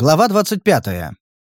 Глава 25.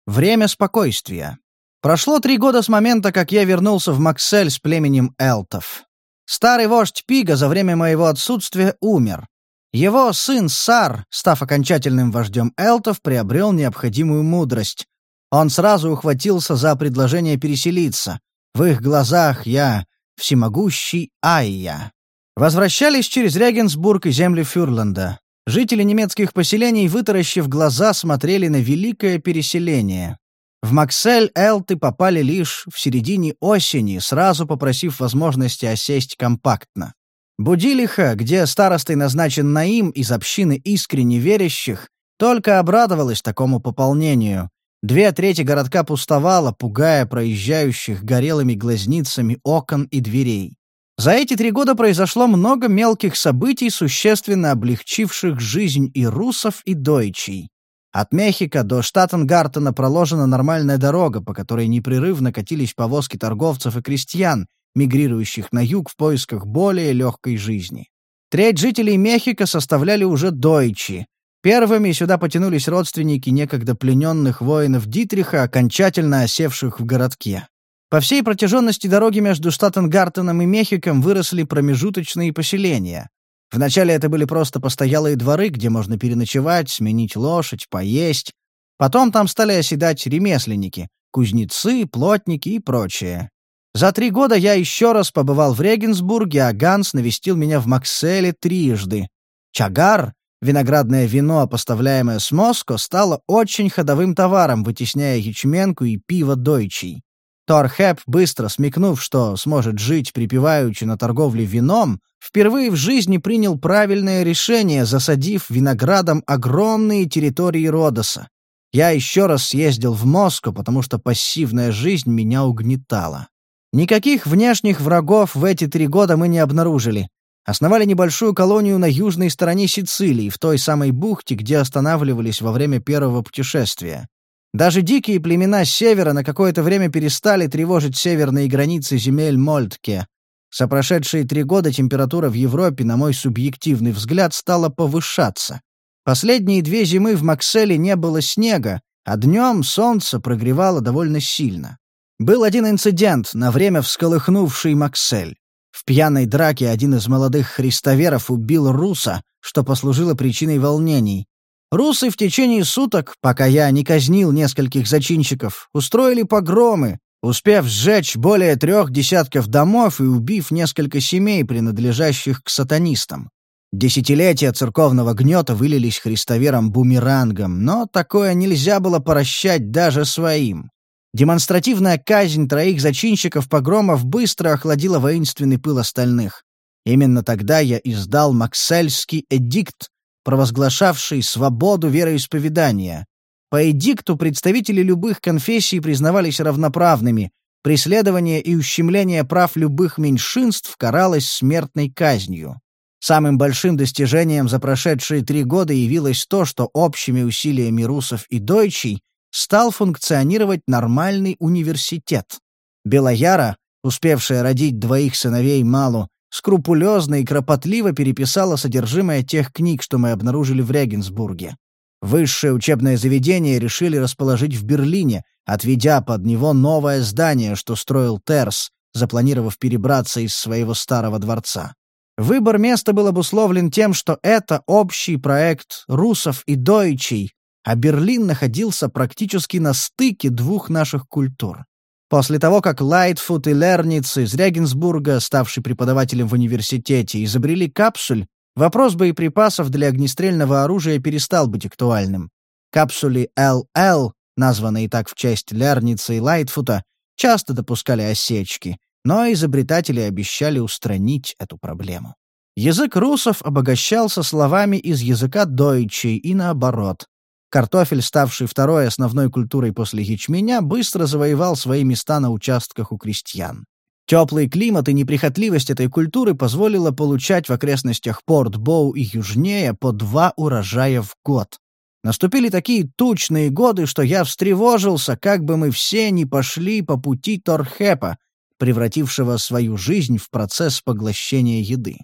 Время спокойствия. Прошло три года с момента, как я вернулся в Максель с племенем элтов. Старый вождь Пига за время моего отсутствия умер. Его сын Сар, став окончательным вождем элтов, приобрел необходимую мудрость. Он сразу ухватился за предложение переселиться. В их глазах я всемогущий Айя. Возвращались через Регенсбург и земли Фюрленда. Жители немецких поселений, вытаращив глаза, смотрели на великое переселение. В Максель элты попали лишь в середине осени, сразу попросив возможности осесть компактно. Будилиха, где старостой назначен Наим из общины искренне верящих, только обрадовалась такому пополнению. Две трети городка пустовало, пугая проезжающих горелыми глазницами окон и дверей. За эти три года произошло много мелких событий, существенно облегчивших жизнь и русов, и дойчей. От Мехико до Штаттенгартена проложена нормальная дорога, по которой непрерывно катились повозки торговцев и крестьян, мигрирующих на юг в поисках более легкой жизни. Треть жителей Мехико составляли уже дойчи. Первыми сюда потянулись родственники некогда плененных воинов Дитриха, окончательно осевших в городке. По всей протяженности дороги между Штаттенгартеном и Мехиком выросли промежуточные поселения. Вначале это были просто постоялые дворы, где можно переночевать, сменить лошадь, поесть. Потом там стали оседать ремесленники, кузнецы, плотники и прочее. За три года я еще раз побывал в Регенсбурге, а Ганс навестил меня в Макселе трижды. Чагар, виноградное вино, поставляемое с Моско, стало очень ходовым товаром, вытесняя ячменку и пиво дойчий. Торхеп, быстро смекнув, что сможет жить припеваючи на торговле вином, впервые в жизни принял правильное решение, засадив виноградом огромные территории Родоса. Я еще раз съездил в Москву, потому что пассивная жизнь меня угнетала. Никаких внешних врагов в эти три года мы не обнаружили. Основали небольшую колонию на южной стороне Сицилии, в той самой бухте, где останавливались во время первого путешествия. Даже дикие племена севера на какое-то время перестали тревожить северные границы земель Мольтке. За прошедшие три года температура в Европе, на мой субъективный взгляд, стала повышаться. Последние две зимы в Макселе не было снега, а днем солнце прогревало довольно сильно. Был один инцидент, на время всколыхнувший Максель. В пьяной драке один из молодых христоверов убил руса, что послужило причиной волнений. Русы в течение суток, пока я не казнил нескольких зачинщиков, устроили погромы, успев сжечь более трех десятков домов и убив несколько семей, принадлежащих к сатанистам. Десятилетия церковного гнета вылились христоверам бумерангом, но такое нельзя было прощать даже своим. Демонстративная казнь троих зачинщиков погромов быстро охладила воинственный пыл остальных. Именно тогда я издал Максельский эдикт, провозглашавший свободу вероисповедания. По эдикту представители любых конфессий признавались равноправными, преследование и ущемление прав любых меньшинств каралось смертной казнью. Самым большим достижением за прошедшие три года явилось то, что общими усилиями русов и дойчей стал функционировать нормальный университет. Белояра, успевшая родить двоих сыновей Малу, скрупулезно и кропотливо переписала содержимое тех книг, что мы обнаружили в Регенсбурге. Высшее учебное заведение решили расположить в Берлине, отведя под него новое здание, что строил Терс, запланировав перебраться из своего старого дворца. Выбор места был обусловлен тем, что это общий проект русов и дойчей, а Берлин находился практически на стыке двух наших культур. После того, как Лайтфуд и Лерниц из Регенсбурга, ставший преподавателем в университете, изобрели капсуль, вопрос боеприпасов для огнестрельного оружия перестал быть актуальным. Капсули ЛЛ, названные так в честь Лерница и Лайтфута, часто допускали осечки, но изобретатели обещали устранить эту проблему. Язык русов обогащался словами из языка дойчей и наоборот. Картофель, ставший второй основной культурой после ячменя, быстро завоевал свои места на участках у крестьян. Теплый климат и неприхотливость этой культуры позволила получать в окрестностях Порт-Боу и южнее по два урожая в год. Наступили такие тучные годы, что я встревожился, как бы мы все не пошли по пути Торхепа, превратившего свою жизнь в процесс поглощения еды.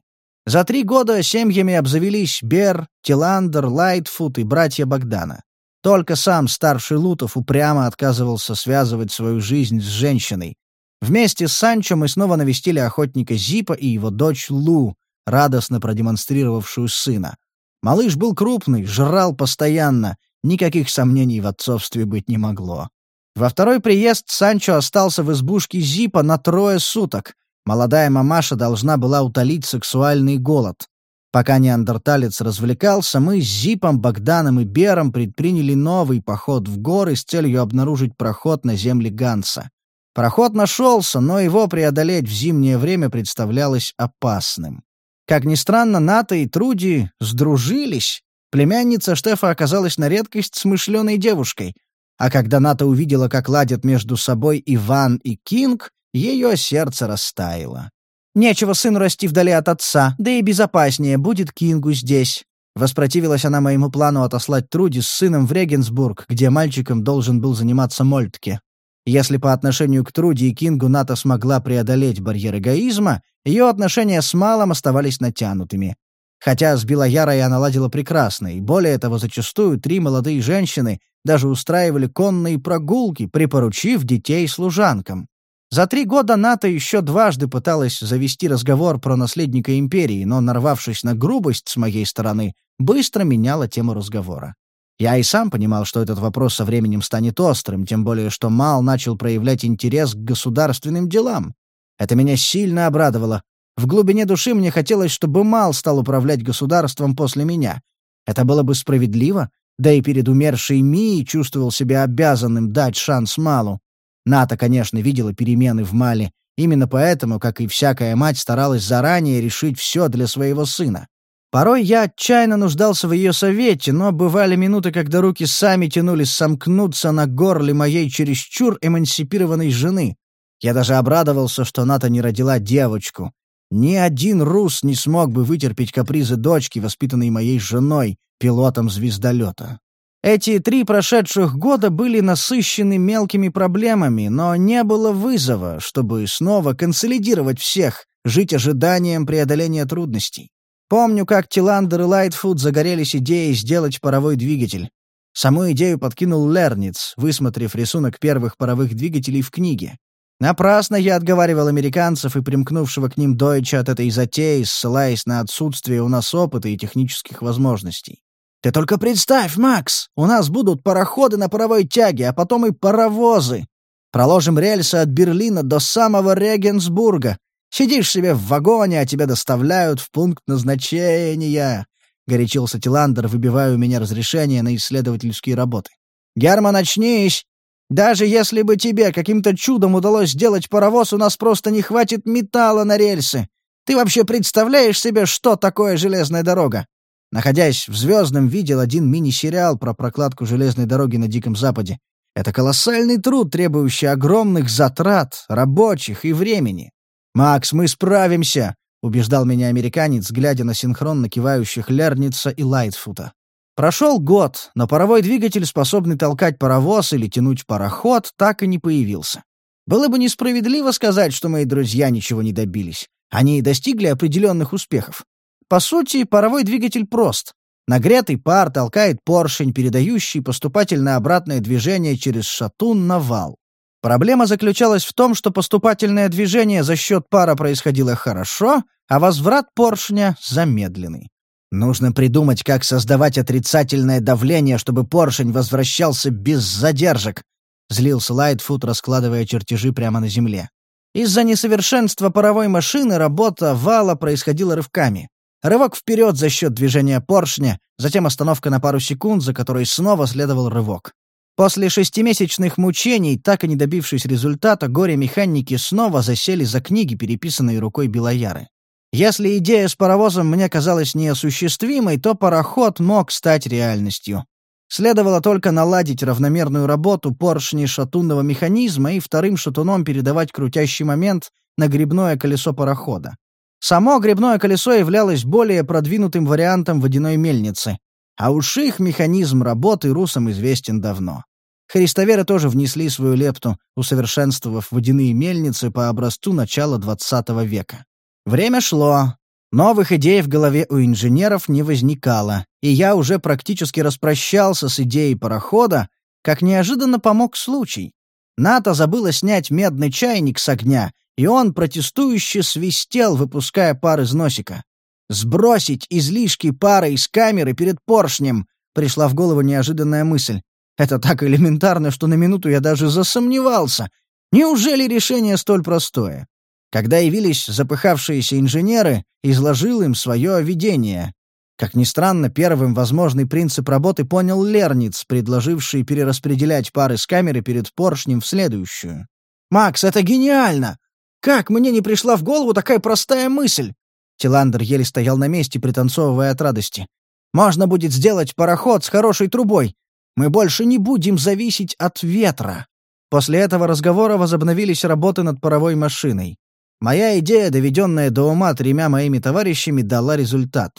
За три года семьями обзавелись Бер, Тиландер, Лайтфуд и братья Богдана. Только сам старший Лутов упрямо отказывался связывать свою жизнь с женщиной. Вместе с Санчо мы снова навестили охотника Зипа и его дочь Лу, радостно продемонстрировавшую сына. Малыш был крупный, жрал постоянно, никаких сомнений в отцовстве быть не могло. Во второй приезд Санчо остался в избушке Зипа на трое суток. Молодая мамаша должна была утолить сексуальный голод. Пока неандерталец развлекался, мы с Зипом, Богданом и Бером предприняли новый поход в горы с целью обнаружить проход на земли Ганса. Проход нашелся, но его преодолеть в зимнее время представлялось опасным. Как ни странно, Ната и Труди сдружились. Племянница Штефа оказалась на редкость смышленой девушкой. А когда Ната увидела, как ладят между собой Иван и Кинг, ее сердце растаяло. Нечего сыну расти вдали от отца, да и безопаснее будет Кингу здесь. Воспротивилась она моему плану отослать Труди с сыном в Регенсбург, где мальчиком должен был заниматься Мольтке. Если по отношению к Труди и Кингу Ната смогла преодолеть барьер эгоизма, ее отношения с Малом оставались натянутыми. Хотя с Белоярой она ладила прекрасно, и более того, зачастую три молодые женщины даже устраивали конные прогулки, припоручив детей служанкам. За три года НАТО еще дважды пыталась завести разговор про наследника империи, но, нарвавшись на грубость с моей стороны, быстро меняла тему разговора. Я и сам понимал, что этот вопрос со временем станет острым, тем более что Мал начал проявлять интерес к государственным делам. Это меня сильно обрадовало. В глубине души мне хотелось, чтобы Мал стал управлять государством после меня. Это было бы справедливо, да и перед умершей Мией чувствовал себя обязанным дать шанс Малу. Ната, конечно, видела перемены в Мале, именно поэтому, как и всякая мать, старалась заранее решить все для своего сына. Порой я отчаянно нуждался в ее совете, но бывали минуты, когда руки сами тянулись сомкнуться на горле моей чересчур эмансипированной жены. Я даже обрадовался, что Ната не родила девочку. Ни один рус не смог бы вытерпеть капризы дочки, воспитанной моей женой, пилотом звездолета. Эти три прошедших года были насыщены мелкими проблемами, но не было вызова, чтобы снова консолидировать всех, жить ожиданием преодоления трудностей. Помню, как Тиландер и Лайтфуд загорелись идеей сделать паровой двигатель. Саму идею подкинул Лерниц, высмотрев рисунок первых паровых двигателей в книге. Напрасно я отговаривал американцев и примкнувшего к ним Дойча от этой затеи, ссылаясь на отсутствие у нас опыта и технических возможностей. Ты только представь, Макс, у нас будут пароходы на паровой тяге, а потом и паровозы. Проложим рельсы от Берлина до самого Регенсбурга. Сидишь себе в вагоне, а тебя доставляют в пункт назначения. Горячился Тиландер, выбивая у меня разрешение на исследовательские работы. Герман, очнись! Даже если бы тебе каким-то чудом удалось сделать паровоз, у нас просто не хватит металла на рельсы. Ты вообще представляешь себе, что такое железная дорога? Находясь в звездном, видел один мини-сериал про прокладку железной дороги на Диком Западе. Это колоссальный труд, требующий огромных затрат, рабочих и времени. «Макс, мы справимся!» — убеждал меня американец, глядя на синхронно кивающих Лерница и Лайтфута. Прошел год, но паровой двигатель, способный толкать паровоз или тянуть пароход, так и не появился. Было бы несправедливо сказать, что мои друзья ничего не добились. Они достигли определенных успехов. По сути, паровой двигатель прост. Нагретый пар толкает поршень, передающий поступательное обратное движение через шатун на вал. Проблема заключалась в том, что поступательное движение за счет пара происходило хорошо, а возврат поршня замедленный. Нужно придумать, как создавать отрицательное давление, чтобы поршень возвращался без задержек, злился Лайтфуд, раскладывая чертежи прямо на земле. Из-за несовершенства паровой машины работа вала происходила рывками. Рывок вперед за счет движения поршня, затем остановка на пару секунд, за которой снова следовал рывок. После шестимесячных мучений, так и не добившись результата, горе-механики снова засели за книги, переписанные рукой Белояры. Если идея с паровозом мне казалась неосуществимой, то пароход мог стать реальностью. Следовало только наладить равномерную работу поршней шатунного механизма и вторым шатуном передавать крутящий момент на грибное колесо парохода. Само грибное колесо являлось более продвинутым вариантом водяной мельницы, а уж их механизм работы русам известен давно. Христоверы тоже внесли свою лепту, усовершенствовав водяные мельницы по образцу начала XX века. Время шло. Новых идей в голове у инженеров не возникало, и я уже практически распрощался с идеей парохода, как неожиданно помог случай. Ната забыла снять медный чайник с огня, и он протестующе свистел, выпуская пар из носика. «Сбросить излишки пара из камеры перед поршнем!» — пришла в голову неожиданная мысль. Это так элементарно, что на минуту я даже засомневался. Неужели решение столь простое? Когда явились запыхавшиеся инженеры, изложил им свое видение. Как ни странно, первым возможный принцип работы понял Лерниц, предложивший перераспределять пары с камеры перед поршнем в следующую. «Макс, это гениально! Как мне не пришла в голову такая простая мысль?» Тиландер еле стоял на месте, пританцовывая от радости. «Можно будет сделать пароход с хорошей трубой. Мы больше не будем зависеть от ветра». После этого разговора возобновились работы над паровой машиной. Моя идея, доведенная до ума тремя моими товарищами, дала результат.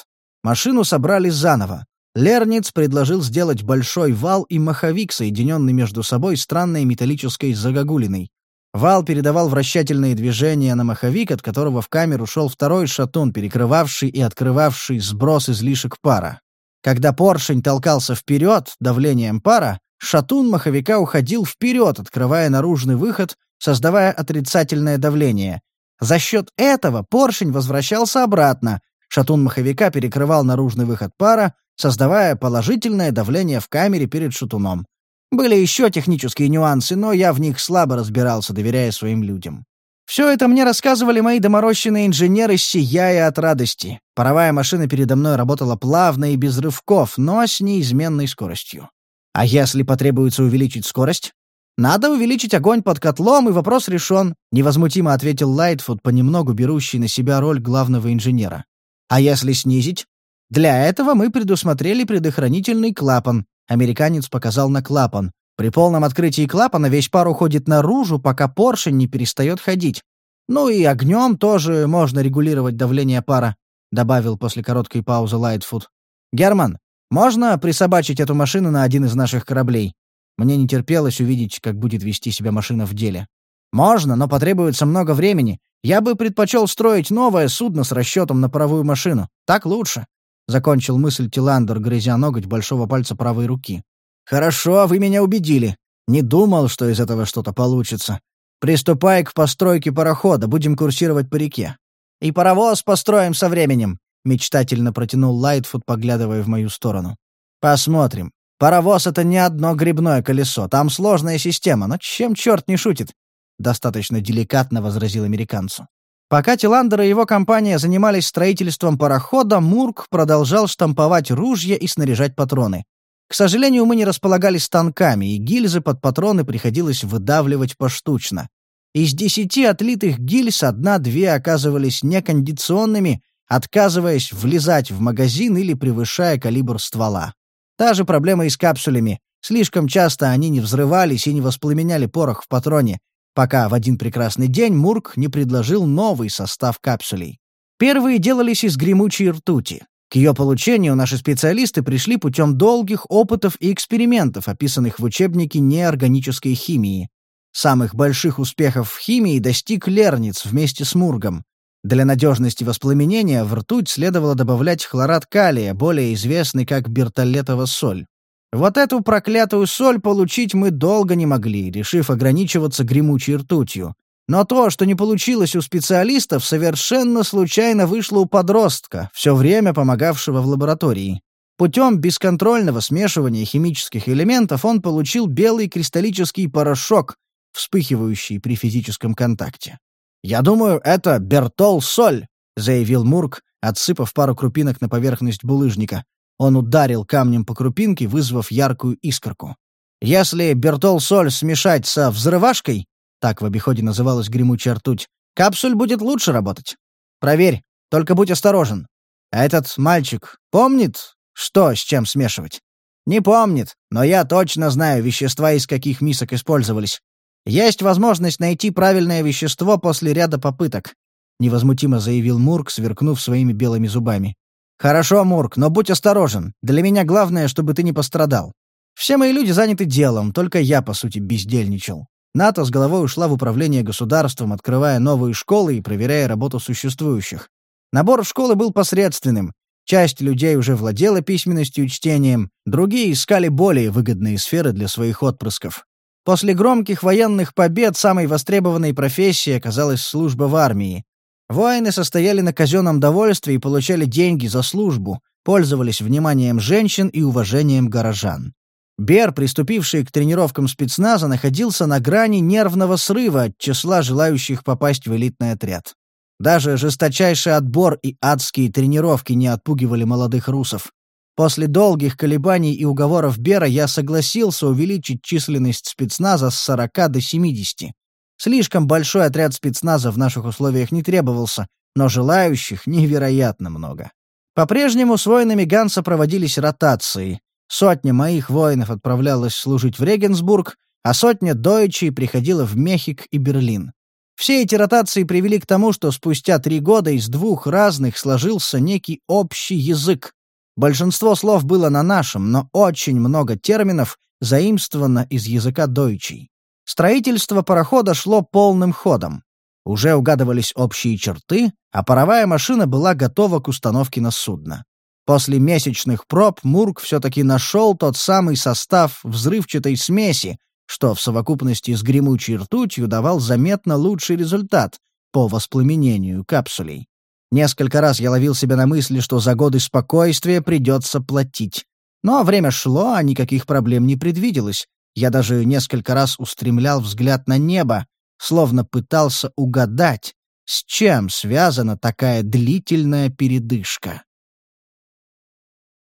Машину собрали заново. Лерниц предложил сделать большой вал и маховик, соединенный между собой странной металлической загогулиной. Вал передавал вращательные движения на маховик, от которого в камеру шел второй шатун, перекрывавший и открывавший сброс излишек пара. Когда поршень толкался вперед давлением пара, шатун маховика уходил вперед, открывая наружный выход, создавая отрицательное давление, за счет этого поршень возвращался обратно, шатун маховика перекрывал наружный выход пара, создавая положительное давление в камере перед шатуном. Были еще технические нюансы, но я в них слабо разбирался, доверяя своим людям. Все это мне рассказывали мои доморощенные инженеры, сияя от радости. Паровая машина передо мной работала плавно и без рывков, но с неизменной скоростью. А если потребуется увеличить скорость? «Надо увеличить огонь под котлом, и вопрос решен», — невозмутимо ответил Лайтфуд, понемногу берущий на себя роль главного инженера. «А если снизить?» «Для этого мы предусмотрели предохранительный клапан», — американец показал на клапан. «При полном открытии клапана весь пар уходит наружу, пока поршень не перестает ходить. Ну и огнем тоже можно регулировать давление пара», — добавил после короткой паузы Лайтфуд. «Герман, можно присобачить эту машину на один из наших кораблей? Мне не терпелось увидеть, как будет вести себя машина в деле. Можно, но потребуется много времени. Я бы предпочел строить новое судно с расчетом на паровую машину. Так лучше. Закончил мысль Тиландер, грызя ноготь большого пальца правой руки. «Хорошо, вы меня убедили. Не думал, что из этого что-то получится. Приступай к постройке парохода, будем курсировать по реке. И паровоз построим со временем», — мечтательно протянул Лайтфуд, поглядывая в мою сторону. «Посмотрим. Паровоз — это не одно грибное колесо, там сложная система, но чем черт не шутит?» Достаточно деликатно возразил американцу. Пока Тиландер и его компания занимались строительством парохода, Мурк продолжал штамповать ружья и снаряжать патроны. К сожалению, мы не располагали станками, и гильзы под патроны приходилось выдавливать поштучно. Из десяти отлитых гильз одна-две оказывались некондиционными, отказываясь влезать в магазин или превышая калибр ствола. Та же проблема и с капсулями. Слишком часто они не взрывались и не воспламеняли порох в патроне, пока в один прекрасный день Мурк не предложил новый состав капсулей. Первые делались из гремучей ртути. К ее получению наши специалисты пришли путем долгих опытов и экспериментов, описанных в учебнике неорганической химии. Самых больших успехов в химии достиг Лерниц вместе с Мургом. Для надежности воспламенения в ртуть следовало добавлять хлорат калия, более известный как бертолетова соль. Вот эту проклятую соль получить мы долго не могли, решив ограничиваться гремучей ртутью. Но то, что не получилось у специалистов, совершенно случайно вышло у подростка, все время помогавшего в лаборатории. Путем бесконтрольного смешивания химических элементов он получил белый кристаллический порошок, вспыхивающий при физическом контакте. «Я думаю, это Бертол-соль», — заявил Мурк, отсыпав пару крупинок на поверхность булыжника. Он ударил камнем по крупинке, вызвав яркую искорку. «Если Бертол-соль смешать со взрывашкой, так в обиходе называлась гремучая ртуть, капсуль будет лучше работать. Проверь, только будь осторожен. Этот мальчик помнит, что с чем смешивать?» «Не помнит, но я точно знаю вещества, из каких мисок использовались. Есть возможность найти правильное вещество после ряда попыток», — невозмутимо заявил Мурк, сверкнув своими белыми зубами. «Хорошо, Мурк, но будь осторожен. Для меня главное, чтобы ты не пострадал. Все мои люди заняты делом, только я, по сути, бездельничал. НАТО с головой ушла в управление государством, открывая новые школы и проверяя работу существующих. Набор в школы был посредственным. Часть людей уже владела письменностью и чтением, другие искали более выгодные сферы для своих отпрысков. После громких военных побед самой востребованной профессией оказалась служба в армии. Воины состояли на казенном довольстве и получали деньги за службу, пользовались вниманием женщин и уважением горожан. Бер, приступивший к тренировкам спецназа, находился на грани нервного срыва от числа желающих попасть в элитный отряд. Даже жесточайший отбор и адские тренировки не отпугивали молодых русов. После долгих колебаний и уговоров Бера я согласился увеличить численность спецназа с 40 до 70. Слишком большой отряд спецназа в наших условиях не требовался, но желающих невероятно много. По-прежнему с воинами Ганса проводились ротации. Сотня моих воинов отправлялась служить в Регенсбург, а сотня дойчей приходила в Мехик и Берлин. Все эти ротации привели к тому, что спустя три года из двух разных сложился некий общий язык. Большинство слов было на нашем, но очень много терминов заимствовано из языка дойчей. Строительство парохода шло полным ходом. Уже угадывались общие черты, а паровая машина была готова к установке на судно. После месячных проб Мурк все-таки нашел тот самый состав взрывчатой смеси, что в совокупности с гремучей ртутью давал заметно лучший результат по воспламенению капсулей. Несколько раз я ловил себя на мысли, что за годы спокойствия придется платить. Но время шло, а никаких проблем не предвиделось. Я даже несколько раз устремлял взгляд на небо, словно пытался угадать, с чем связана такая длительная передышка.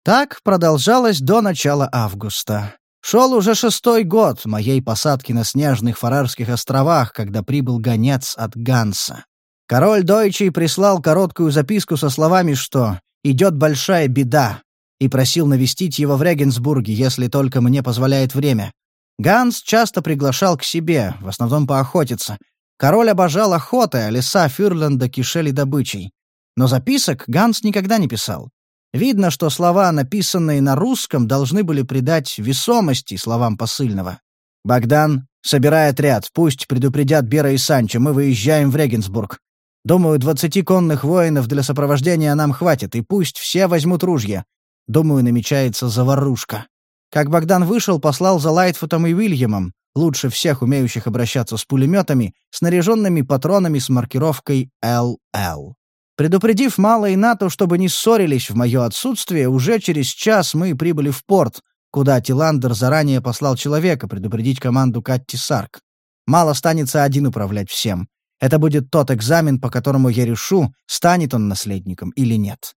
Так продолжалось до начала августа. Шел уже шестой год моей посадки на снежных Фарерских островах, когда прибыл гонец от Ганса. Король Дойчий прислал короткую записку со словами, что «идет большая беда», и просил навестить его в Регенсбурге, если только мне позволяет время. Ганс часто приглашал к себе, в основном поохотиться. Король обожал охоты, а леса Фюрленда кишели добычей. Но записок Ганс никогда не писал. Видно, что слова, написанные на русском, должны были придать весомости словам посыльного. «Богдан, собирай отряд, пусть предупредят Бера и Санчо, мы выезжаем в Регенсбург. Думаю, двадцати конных воинов для сопровождения нам хватит, и пусть все возьмут ружья. Думаю, намечается заварушка». Как Богдан вышел, послал за Лайтфутом и Уильямом, лучше всех умеющих обращаться с пулеметами, снаряженными патронами с маркировкой «ЛЛ». Предупредив Мало и НАТО, чтобы не ссорились в мое отсутствие, уже через час мы прибыли в порт, куда Тиландер заранее послал человека предупредить команду Катти Сарк. Мало останется один управлять всем. Это будет тот экзамен, по которому я решу, станет он наследником или нет.